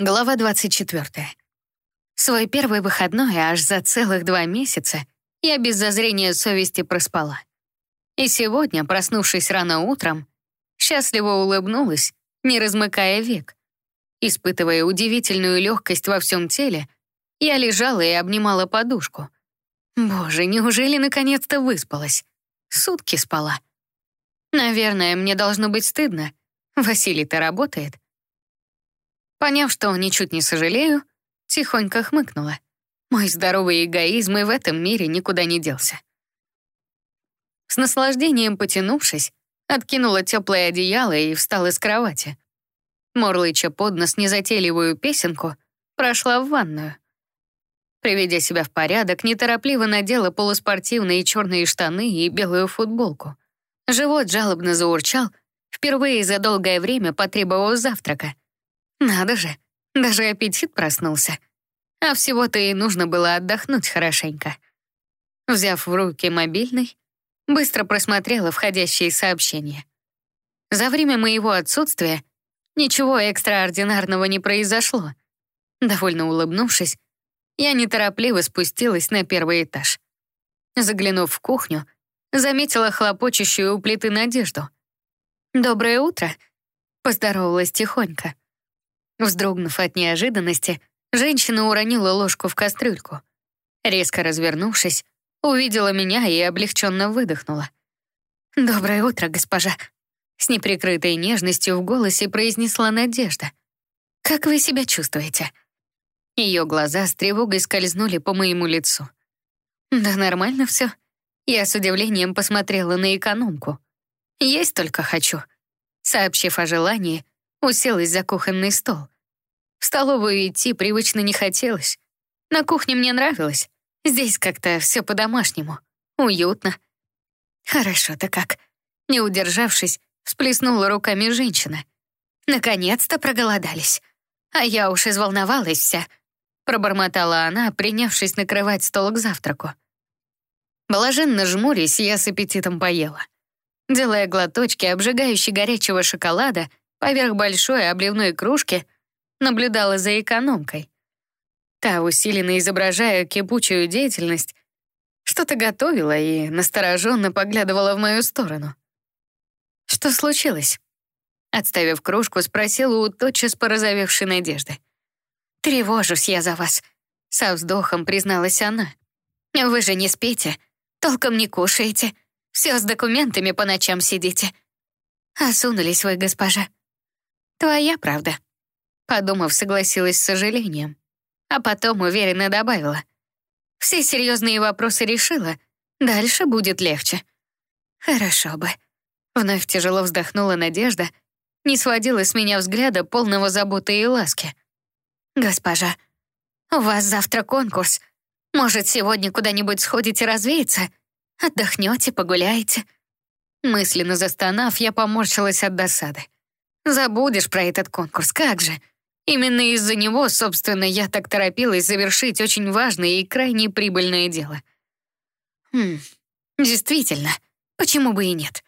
Глава 24. Свой первый выходной аж за целых два месяца я без зазрения совести проспала. И сегодня, проснувшись рано утром, счастливо улыбнулась, не размыкая век. Испытывая удивительную легкость во всем теле, я лежала и обнимала подушку. Боже, неужели наконец-то выспалась? Сутки спала. Наверное, мне должно быть стыдно. Василий-то работает. Поняв, что ничуть не сожалею, тихонько хмыкнула. Мой здоровый эгоизм и в этом мире никуда не делся. С наслаждением потянувшись, откинула теплое одеяло и встала с кровати. Морлыча под нос незатейливую песенку, прошла в ванную. Приведя себя в порядок, неторопливо надела полуспортивные черные штаны и белую футболку. Живот жалобно заурчал, впервые за долгое время потребовал завтрака — надо же, даже аппетит проснулся. А всего-то и нужно было отдохнуть хорошенько. Взяв в руки мобильный, быстро просмотрела входящие сообщения. За время моего отсутствия ничего экстраординарного не произошло. Довольно улыбнувшись, я неторопливо спустилась на первый этаж. Заглянув в кухню, заметила хлопочущую у плиты Надежду. «Доброе утро», — поздоровалась тихонько. Вздрогнув от неожиданности, женщина уронила ложку в кастрюльку. Резко развернувшись, увидела меня и облегченно выдохнула. «Доброе утро, госпожа!» С неприкрытой нежностью в голосе произнесла Надежда. «Как вы себя чувствуете?» Ее глаза с тревогой скользнули по моему лицу. «Да нормально все». Я с удивлением посмотрела на экономку. «Есть только хочу». Сообщив о желании, уселась за кухонный стол. В столовую идти привычно не хотелось. На кухне мне нравилось. Здесь как-то все по-домашнему. Уютно. Хорошо-то как. Не удержавшись, всплеснула руками женщина. Наконец-то проголодались. А я уж изволновалась вся. Пробормотала она, принявшись накрывать стол к завтраку. Блаженно жмурясь, я с аппетитом поела. Делая глоточки обжигающей горячего шоколада, поверх большой обливной кружки наблюдала за экономкой. Та, усиленно изображая кипучую деятельность, что-то готовила и настороженно поглядывала в мою сторону. «Что случилось?» Отставив кружку, спросила у тотчас порозовевшей Надежды. «Тревожусь я за вас», — со вздохом призналась она. «Вы же не спите, толком не кушаете, все с документами по ночам сидите. Осунулись вы, госпожа. «Твоя правда», — подумав, согласилась с сожалением. А потом уверенно добавила. «Все серьезные вопросы решила. Дальше будет легче». «Хорошо бы». Вновь тяжело вздохнула Надежда, не сводила с меня взгляда полного заботы и ласки. «Госпожа, у вас завтра конкурс. Может, сегодня куда-нибудь сходите развеяться? Отдохнете, погуляете?» Мысленно застонав, я поморщилась от досады. Забудешь про этот конкурс, как же. Именно из-за него, собственно, я так торопилась завершить очень важное и крайне прибыльное дело. Хм, действительно, почему бы и нет?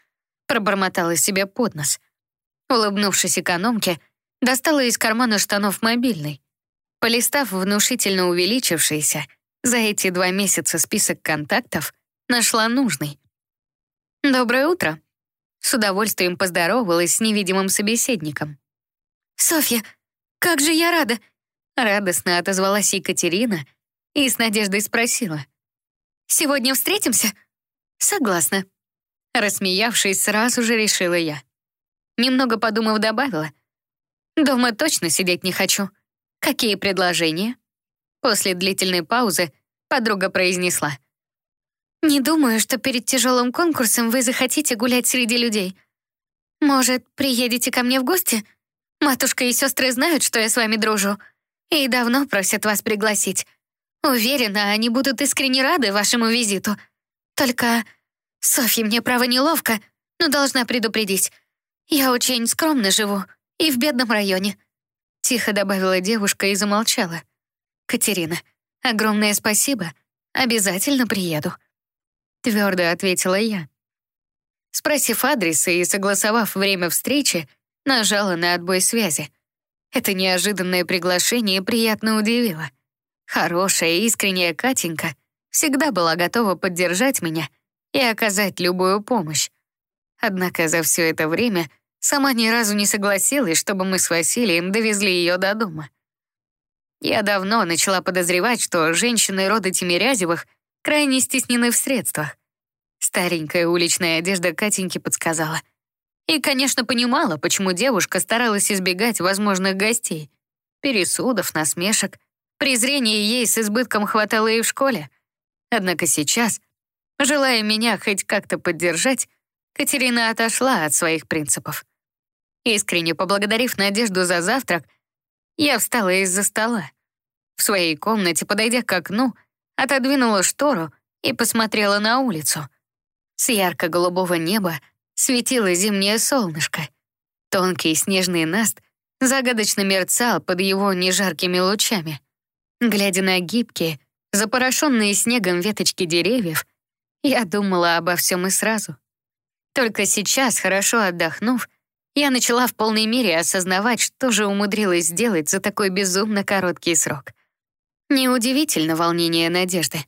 Пробормотала себе под нос. Улыбнувшись экономке, достала из кармана штанов мобильный. Полистав внушительно увеличившийся за эти два месяца список контактов, нашла нужный. «Доброе утро», с удовольствием поздоровалась с невидимым собеседником. «Софья, как же я рада!» Радостно отозвалась Екатерина и с надеждой спросила. «Сегодня встретимся?» «Согласна». Рассмеявшись, сразу же решила я. Немного подумав, добавила. «Дома точно сидеть не хочу. Какие предложения?» После длительной паузы подруга произнесла. Не думаю, что перед тяжелым конкурсом вы захотите гулять среди людей. Может, приедете ко мне в гости? Матушка и сестры знают, что я с вами дружу, и давно просят вас пригласить. Уверена, они будут искренне рады вашему визиту. Только, Софье, мне право неловко, но должна предупредить. Я очень скромно живу и в бедном районе. Тихо добавила девушка и замолчала. Катерина, огромное спасибо. Обязательно приеду твердо ответила я. Спросив адреса и согласовав время встречи, нажала на отбой связи. Это неожиданное приглашение приятно удивило. Хорошая, искренняя Катенька всегда была готова поддержать меня и оказать любую помощь. Однако за все это время сама ни разу не согласилась, чтобы мы с Василием довезли ее до дома. Я давно начала подозревать, что женщины рода Тимирязевых крайне стеснены в средствах. Старенькая уличная одежда Катеньки подсказала. И, конечно, понимала, почему девушка старалась избегать возможных гостей. Пересудов, насмешек. Презрения ей с избытком хватало и в школе. Однако сейчас, желая меня хоть как-то поддержать, Катерина отошла от своих принципов. Искренне поблагодарив Надежду за завтрак, я встала из-за стола. В своей комнате, подойдя к окну, отодвинула штору и посмотрела на улицу. С ярко-голубого неба светило зимнее солнышко. Тонкий снежный наст загадочно мерцал под его нежаркими лучами. Глядя на гибкие, запорошенные снегом веточки деревьев, я думала обо всем и сразу. Только сейчас, хорошо отдохнув, я начала в полной мере осознавать, что же умудрилась сделать за такой безумно короткий срок. Неудивительно волнение надежды.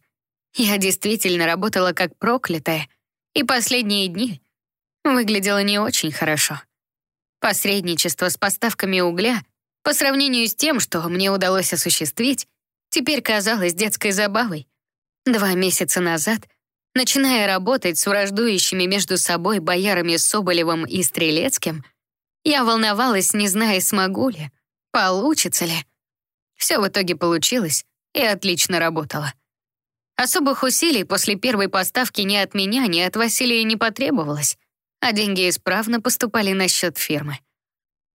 Я действительно работала как проклятая, и последние дни выглядела не очень хорошо. Посредничество с поставками угля по сравнению с тем, что мне удалось осуществить, теперь казалось детской забавой. Два месяца назад, начиная работать с враждующими между собой боярами Соболевым и Стрелецким, я волновалась, не зная, смогу ли, получится ли. Все в итоге получилось и отлично работало. Особых усилий после первой поставки ни от меня, ни от Василия не потребовалось, а деньги исправно поступали на счет фирмы.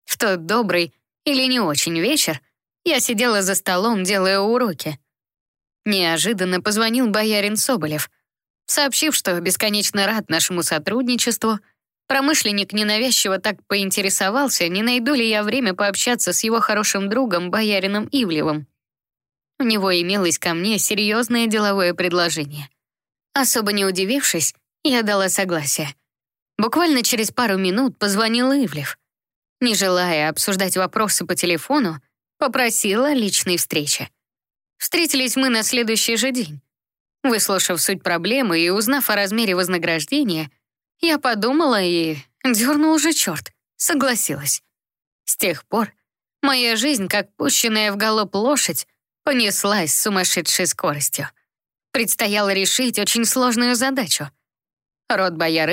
В тот добрый или не очень вечер я сидела за столом, делая уроки. Неожиданно позвонил боярин Соболев, сообщив, что бесконечно рад нашему сотрудничеству — Промышленник ненавязчиво так поинтересовался, не найду ли я время пообщаться с его хорошим другом, боярином Ивлевым. У него имелось ко мне серьезное деловое предложение. Особо не удивившись, я дала согласие. Буквально через пару минут позвонил Ивлев. Не желая обсуждать вопросы по телефону, попросила личной встречи. Встретились мы на следующий же день. Выслушав суть проблемы и узнав о размере вознаграждения, я подумала и... Дернул же черт. Согласилась. С тех пор моя жизнь, как пущенная в галоп лошадь, понеслась с сумасшедшей скоростью. Предстояло решить очень сложную задачу. Род бояр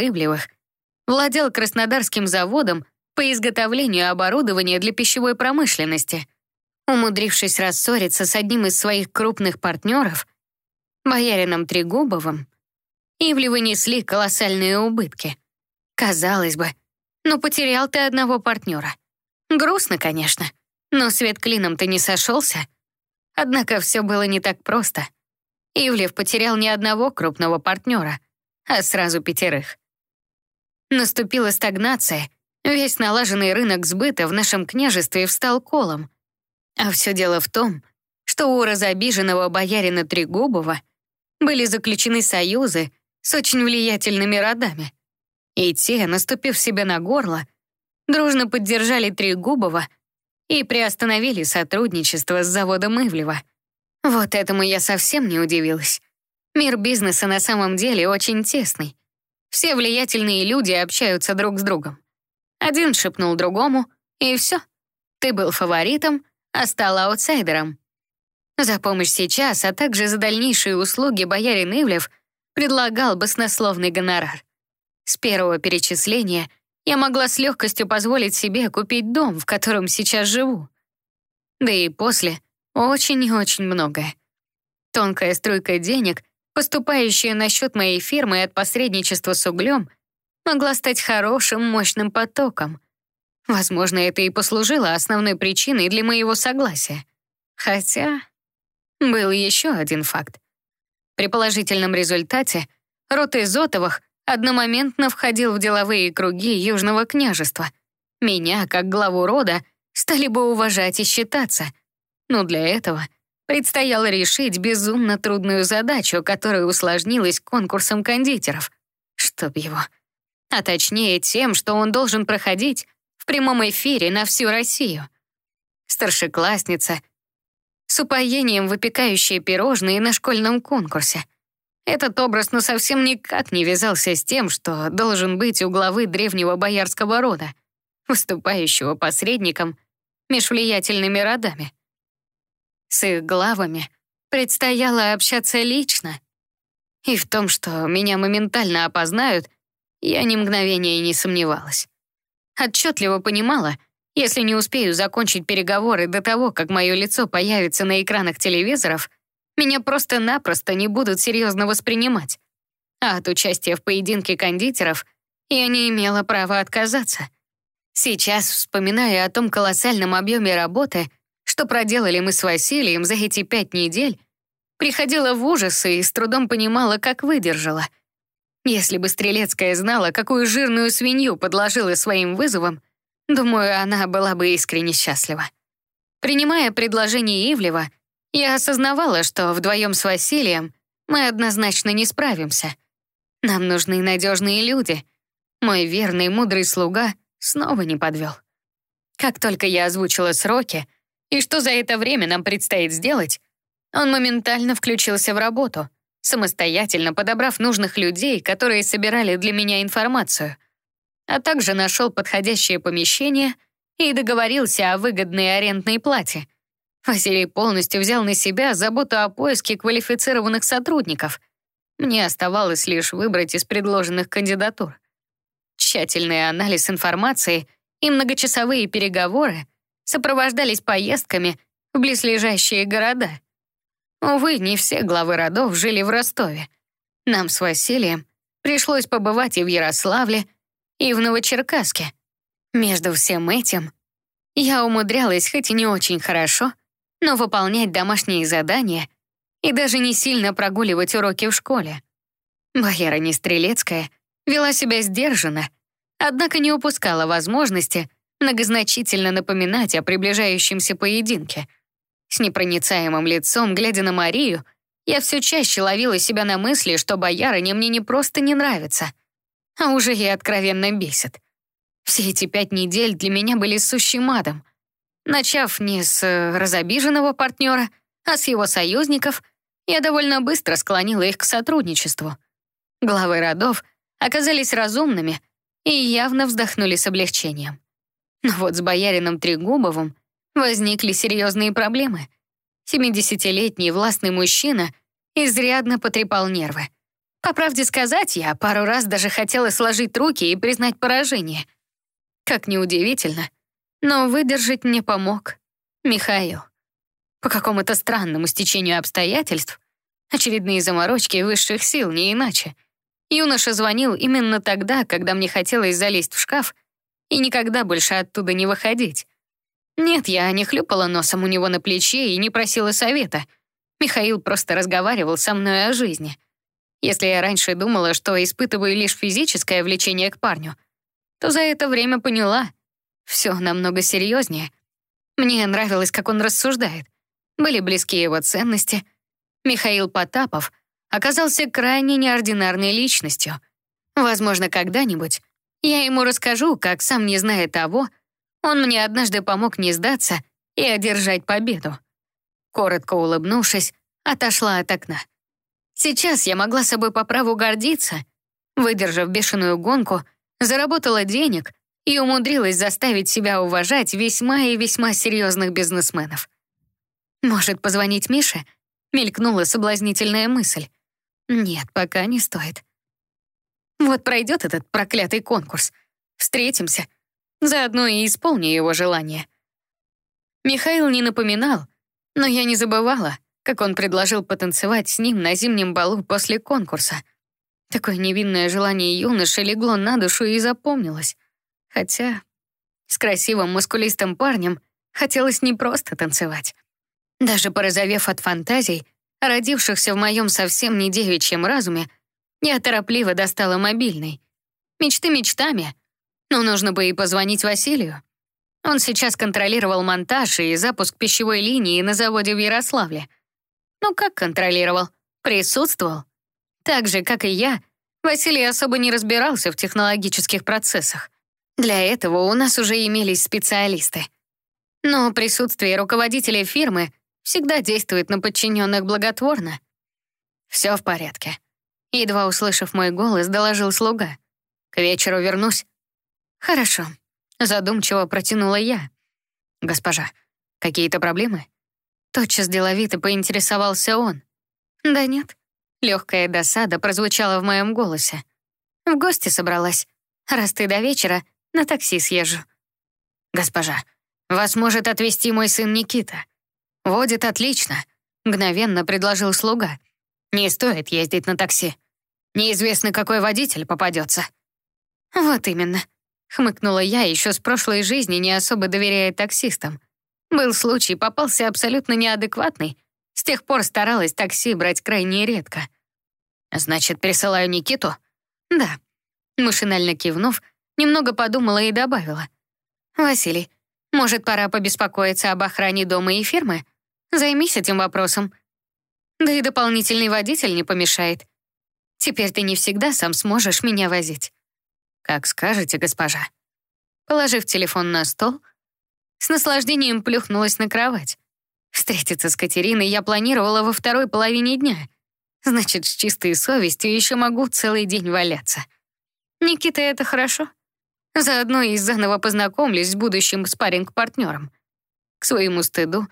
владел Краснодарским заводом по изготовлению оборудования для пищевой промышленности. Умудрившись рассориться с одним из своих крупных партнеров, боярином Трегубовым, Ивлевы несли колоссальные убытки. Казалось бы, ну потерял ты одного партнера. Грустно, конечно, но свет клином ты не сошелся. Однако все было не так просто. Ивлев потерял не одного крупного партнера, а сразу пятерых. Наступила стагнация, весь налаженный рынок сбыта в нашем княжестве встал колом. А все дело в том, что у разобиженного боярина Трегубова были заключены союзы с очень влиятельными родами. И те, наступив себе на горло, дружно поддержали Трегубова и приостановили сотрудничество с заводом Ивлева. Вот этому я совсем не удивилась. Мир бизнеса на самом деле очень тесный. Все влиятельные люди общаются друг с другом. Один шепнул другому, и все. Ты был фаворитом, а стал аутсайдером. За помощь сейчас, а также за дальнейшие услуги боярин Ивлев предлагал баснословный гонорар. С первого перечисления я могла с легкостью позволить себе купить дом, в котором сейчас живу. Да и после очень и очень многое. Тонкая струйка денег, поступающая на счет моей фирмы от посредничества с углем, могла стать хорошим, мощным потоком. Возможно, это и послужило основной причиной для моего согласия. Хотя был еще один факт. При положительном результате род Изотовых одномоментно входил в деловые круги Южного княжества. Меня, как главу рода, стали бы уважать и считаться. Но для этого предстояло решить безумно трудную задачу, которая усложнилась конкурсом кондитеров. Чтоб его. А точнее тем, что он должен проходить в прямом эфире на всю Россию. старшеклассница, с упоением выпекающая пирожные на школьном конкурсе. Этот образ ну совсем никак не вязался с тем, что должен быть у главы древнего боярского рода, выступающего посредником меж влиятельными родами. С их главами предстояло общаться лично. И в том, что меня моментально опознают, я ни мгновения не сомневалась. Отчетливо понимала — если не успею закончить переговоры до того, как мое лицо появится на экранах телевизоров, меня просто-напросто не будут серьезно воспринимать. А от участия в поединке кондитеров я не имела права отказаться. Сейчас, вспоминая о том колоссальном объеме работы, что проделали мы с Василием за эти пять недель, приходила в ужас и с трудом понимала, как выдержала. Если бы Стрелецкая знала, какую жирную свинью подложила своим вызовом, Думаю, она была бы искренне счастлива. Принимая предложение Ивлева, я осознавала, что вдвоем с Василием мы однозначно не справимся. Нам нужны надежные люди. Мой верный мудрый слуга снова не подвел. Как только я озвучила сроки и что за это время нам предстоит сделать, он моментально включился в работу, самостоятельно подобрав нужных людей, которые собирали для меня информацию — а также нашел подходящее помещение и договорился о выгодной арендной плате. Василий полностью взял на себя заботу о поиске квалифицированных сотрудников. Мне оставалось лишь выбрать из предложенных кандидатур. Тщательный анализ информации и многочасовые переговоры сопровождались поездками в близлежащие города. Увы, не все главы родов жили в Ростове. Нам с Василием пришлось побывать и в Ярославле, и в Новочеркасске. Между всем этим я умудрялась хоть и не очень хорошо, но выполнять домашние задания и даже не сильно прогуливать уроки в школе. Боярыня Стрелецкая вела себя сдержанно, однако не упускала возможности многозначительно напоминать о приближающемся поединке. С непроницаемым лицом, глядя на Марию, я все чаще ловила себя на мысли, что боярыня мне не просто не нравится, а уже и откровенно бесит. Все эти пять недель для меня были сущим адом. Начав не с э, разобиженного партнера, а с его союзников, я довольно быстро склонила их к сотрудничеству. Главы родов оказались разумными и явно вздохнули с облегчением. Но вот с боярином Трегубовым возникли серьезные проблемы. 70-летний властный мужчина изрядно потрепал нервы. По правде сказать, я пару раз даже хотела сложить руки и признать поражение. Как неудивительно, но выдержать мне помог Михаил. По какому-то странному стечению обстоятельств, очередные заморочки высших сил, не иначе. Юноша звонил именно тогда, когда мне хотелось залезть в шкаф и никогда больше оттуда не выходить. Нет, я не хлюпала носом у него на плече и не просила совета. Михаил просто разговаривал со мной о жизни — если я раньше думала, что испытываю лишь физическое влечение к парню, то за это время поняла. Все намного серьезнее. Мне нравилось, как он рассуждает. Были близки его ценности. Михаил Потапов оказался крайне неординарной личностью. Возможно, когда-нибудь я ему расскажу, как, сам не зная того, он мне однажды помог не сдаться и одержать победу. Коротко улыбнувшись, отошла от окна. Сейчас я могла собой по праву гордиться. Выдержав бешеную гонку, заработала денег и умудрилась заставить себя уважать весьма и весьма серьезных бизнесменов. Может, позвонить Мише? Мелькнула соблазнительная мысль. Нет, пока не стоит. Вот пройдет этот проклятый конкурс. Встретимся. Заодно и исполню его желание. Михаил не напоминал, но я не забывала — как он предложил потанцевать с ним на зимнем балу после конкурса. Такое невинное желание юноши легло на душу и запомнилось. Хотя с красивым мускулистым парнем хотелось не просто танцевать. Даже порозовев от фантазий, родившихся в моем совсем не девичьем разуме, я торопливо достала мобильный. Мечты мечтами, но нужно бы и позвонить Василию. Он сейчас контролировал монтаж и запуск пищевой линии на заводе в Ярославле — ну как контролировал? Присутствовал. Так же, как и я, Василий особо не разбирался в технологических процессах. Для этого у нас уже имелись специалисты. Но присутствие руководителя фирмы всегда действует на подчиненных благотворно. «Все в порядке», — едва услышав мой голос, доложил слуга. «К вечеру вернусь». «Хорошо», — задумчиво протянула я. «Госпожа, какие-то проблемы?» Тотчас деловито поинтересовался он. «Да нет». Легкая досада прозвучала в моем голосе. «В гости собралась. Раз ты до вечера, на такси съезжу». «Госпожа, вас может отвезти мой сын Никита. Водит отлично», — мгновенно предложил слуга. «Не стоит ездить на такси. Неизвестно, какой водитель попадется». «Вот именно», — хмыкнула я еще с прошлой жизни, не особо доверяя таксистам. Был случай, попался абсолютно неадекватный. С тех пор старалась такси брать крайне редко. «Значит, присылаю Никиту?» «Да». Машинально кивнув, немного подумала и добавила. «Василий, может, пора побеспокоиться об охране дома и фирмы? Займись этим вопросом. Да и дополнительный водитель не помешает. Теперь ты не всегда сам сможешь меня возить». «Как скажете, госпожа». Положив телефон на стол, с наслаждением плюхнулась на кровать. Встретиться с Катериной я планировала во второй половине дня. Значит, с чистой совестью еще могу целый день валяться. Никита — это хорошо. Заодно и заново познакомлюсь с будущим спарринг-партнером. К своему стыду,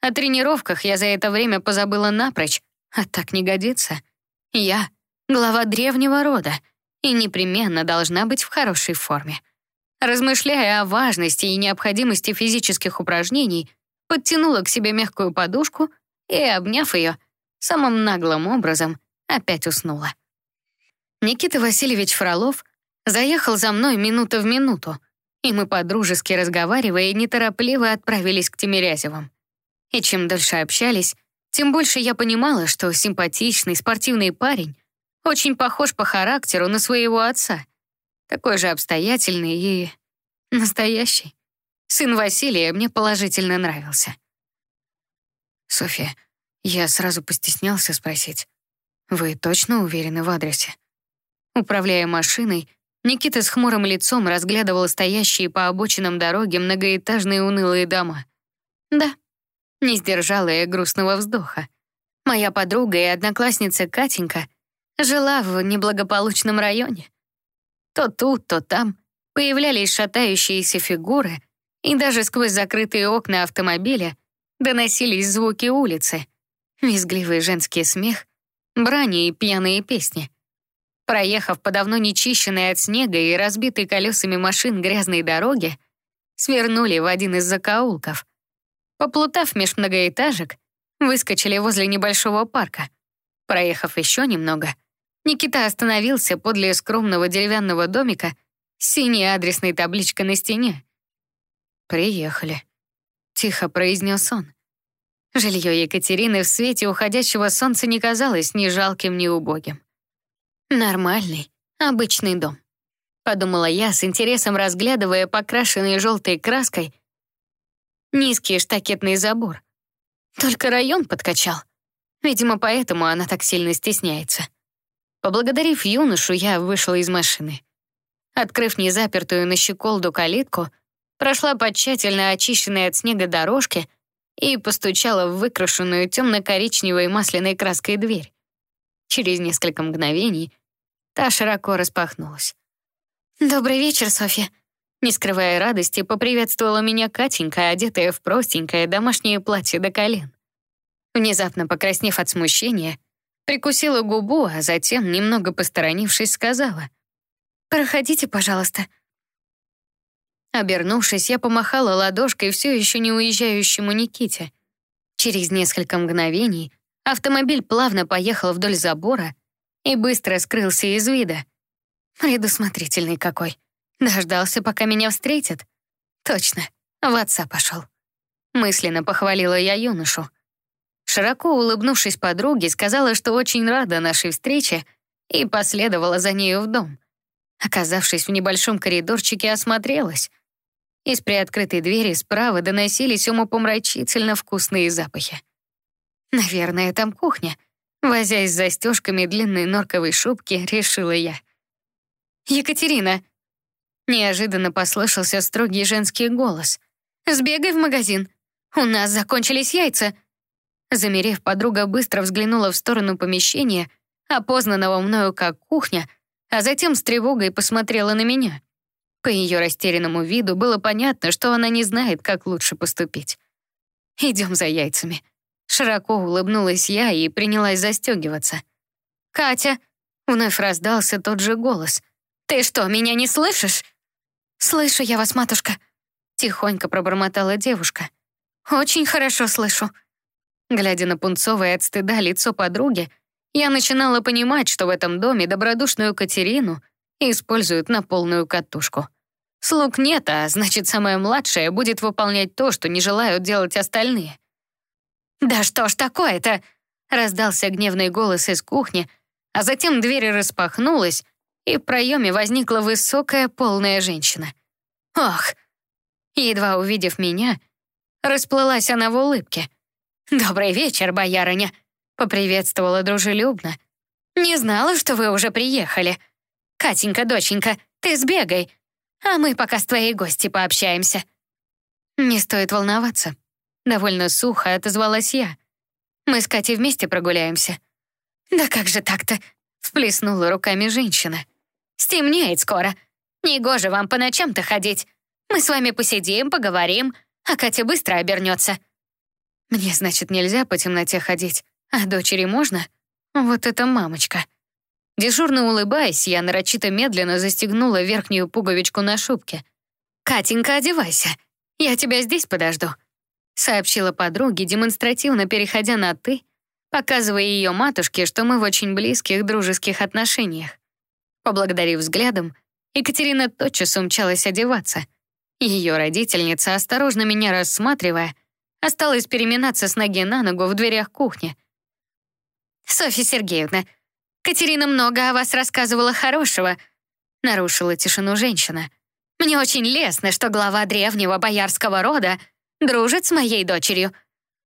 о тренировках я за это время позабыла напрочь, а так не годится. Я — глава древнего рода и непременно должна быть в хорошей форме. Размышляя о важности и необходимости физических упражнений, подтянула к себе мягкую подушку и, обняв ее, самым наглым образом опять уснула. Никита Васильевич Фролов заехал за мной минута в минуту, и мы, подружески разговаривая, неторопливо отправились к Тимирязевым. И чем дольше общались, тем больше я понимала, что симпатичный спортивный парень очень похож по характеру на своего отца — такой же обстоятельный и настоящий. Сын Василия мне положительно нравился. «Софья, я сразу постеснялся спросить, вы точно уверены в адресе?» Управляя машиной, Никита с хмурым лицом разглядывал стоящие по обочинам дороги многоэтажные унылые дома. «Да», — не сдержала я грустного вздоха. Моя подруга и одноклассница Катенька жила в неблагополучном районе. То тут, то там появлялись шатающиеся фигуры, и даже сквозь закрытые окна автомобиля доносились звуки улицы, визгливый женский смех, брани и пьяные песни. Проехав по давно нечищенной от снега и разбитой колесами машин грязной дороге, свернули в один из закоулков. Поплутав меж многоэтажек, выскочили возле небольшого парка. Проехав еще немного, Никита остановился подле скромного деревянного домика с синей адресной табличкой на стене. «Приехали», — тихо произнес он. Жилье Екатерины в свете уходящего солнца не казалось ни жалким, ни убогим. «Нормальный, обычный дом», — подумала я, с интересом разглядывая покрашенный желтой краской низкий штакетный забор. Только район подкачал. Видимо, поэтому она так сильно стесняется. Поблагодарив юношу, я вышла из машины. Открыв незапертую на щеколду калитку, прошла по тщательно очищенной от снега дорожке и постучала в выкрашенную темно-коричневой масляной краской дверь. Через несколько мгновений та широко распахнулась. «Добрый вечер, Софья!» Не скрывая радости, поприветствовала меня Катенька, одетая в простенькое домашнее платье до колен. Внезапно покраснев от смущения, Прикусила губу, а затем, немного посторонившись, сказала. «Проходите, пожалуйста». Обернувшись, я помахала ладошкой все еще не уезжающему Никите. Через несколько мгновений автомобиль плавно поехал вдоль забора и быстро скрылся из вида. Предусмотрительный какой. Дождался, пока меня встретят. Точно, в отца пошел. Мысленно похвалила я юношу. Широко улыбнувшись подруге, сказала, что очень рада нашей встрече, и последовала за нею в дом. Оказавшись в небольшом коридорчике, осмотрелась. Из приоткрытой двери справа доносились умопомрачительно вкусные запахи. Наверное, там кухня. Возясь с застежками длинной норковой шубки, решила я. «Екатерина!» Неожиданно послышался строгий женский голос. сбегай в магазин. У нас закончились яйца». Замерев, подруга быстро взглянула в сторону помещения, опознанного мною как кухня, а затем с тревогой посмотрела на меня. По ее растерянному виду было понятно, что она не знает, как лучше поступить. «Идем за яйцами». Широко улыбнулась я и принялась застегиваться. «Катя!» — вновь раздался тот же голос. «Ты что, меня не слышишь?» «Слышу я вас, матушка», — тихонько пробормотала девушка. «Очень хорошо слышу». Глядя на пунцовое от стыда лицо подруги, я начинала понимать, что в этом доме добродушную Катерину используют на полную катушку. Слуг нет, а значит, самая младшая будет выполнять то, что не желают делать остальные. «Да что ж такое-то?» — раздался гневный голос из кухни, а затем дверь распахнулась, и в проеме возникла высокая полная женщина. «Ох!» Едва увидев меня, расплылась она в улыбке. «Добрый вечер, боярыня!» — поприветствовала дружелюбно. «Не знала, что вы уже приехали. Катенька, доченька, ты сбегай, а мы пока с твоей гостью пообщаемся». «Не стоит волноваться», — довольно сухо отозвалась я. «Мы с Катей вместе прогуляемся». «Да как же так-то?» — всплеснула руками женщина. «Стемнеет скоро. Негоже вам по ночам-то ходить. Мы с вами посидим, поговорим, а Катя быстро обернется». «Мне, значит, нельзя по темноте ходить, а дочери можно? Вот это мамочка». Дежурно улыбаясь, я нарочито медленно застегнула верхнюю пуговичку на шубке. «Катенька, одевайся. Я тебя здесь подожду», — сообщила подруге, демонстративно переходя на «ты», показывая ее матушке, что мы в очень близких дружеских отношениях. Поблагодарив взглядом, Екатерина тотчас умчалась одеваться. Ее родительница, осторожно меня рассматривая, осталась переминаться с ноги на ногу в дверях кухни. «Софья Сергеевна, Катерина много о вас рассказывала хорошего», — нарушила тишину женщина. «Мне очень лестно, что глава древнего боярского рода дружит с моей дочерью.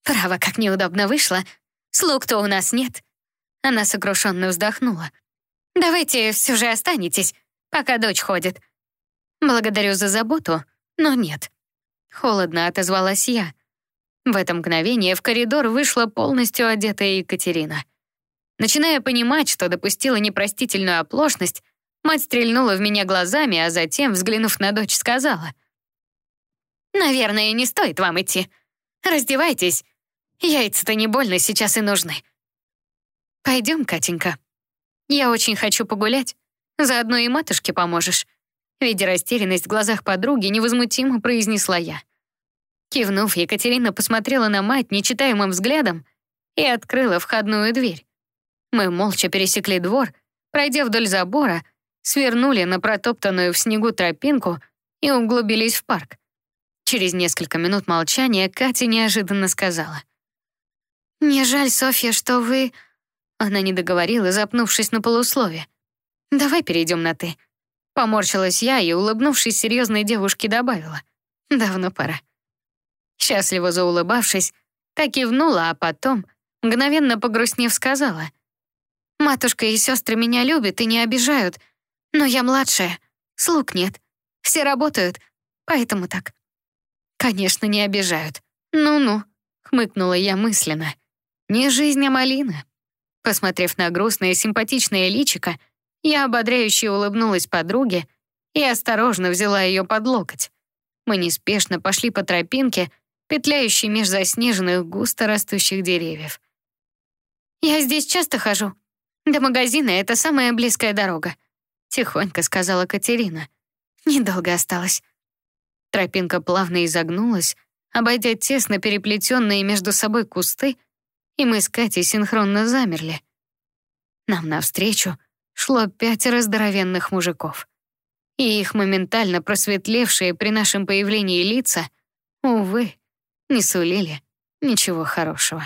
Право, как неудобно вышло. Слуг-то у нас нет». Она сокрушенно вздохнула. «Давайте все же останетесь, пока дочь ходит». «Благодарю за заботу, но нет». Холодно отозвалась я. В это мгновение в коридор вышла полностью одетая Екатерина — Начиная понимать, что допустила непростительную оплошность, мать стрельнула в меня глазами, а затем, взглянув на дочь, сказала. «Наверное, не стоит вам идти. Раздевайтесь. Яйца-то не больно сейчас и нужны». «Пойдем, Катенька. Я очень хочу погулять. Заодно и матушке поможешь». Видя растерянность в глазах подруги, невозмутимо произнесла я. Кивнув, Екатерина посмотрела на мать нечитаемым взглядом и открыла входную дверь. Мы молча пересекли двор, пройдя вдоль забора, свернули на протоптанную в снегу тропинку и углубились в парк. Через несколько минут молчания Катя неожиданно сказала. «Мне жаль, Софья, что вы...» Она не договорила, запнувшись на полуслове. «Давай перейдем на «ты». Поморщилась я и, улыбнувшись серьезной девушке, добавила. «Давно пора». Счастливо заулыбавшись, так кивнула, а потом, мгновенно погрустнев, сказала — Матушка и сестры меня любят и не обижают, но я младшая, слуг нет, все работают, поэтому так. Конечно, не обижают. Ну-ну, хмыкнула я мысленно. Не жизнь, а малина. Посмотрев на грустное симпатичное личико, я ободряюще улыбнулась подруге и осторожно взяла ее под локоть. Мы неспешно пошли по тропинке, петляющей меж заснеженных густо растущих деревьев. «Я здесь часто хожу», «До магазина это самая близкая дорога», — тихонько сказала Катерина. «Недолго осталось». Тропинка плавно изогнулась, обойдя тесно переплетенные между собой кусты, и мы с Катей синхронно замерли. Нам навстречу шло пятеро здоровенных мужиков. И их моментально просветлевшие при нашем появлении лица, увы, не сулили ничего хорошего.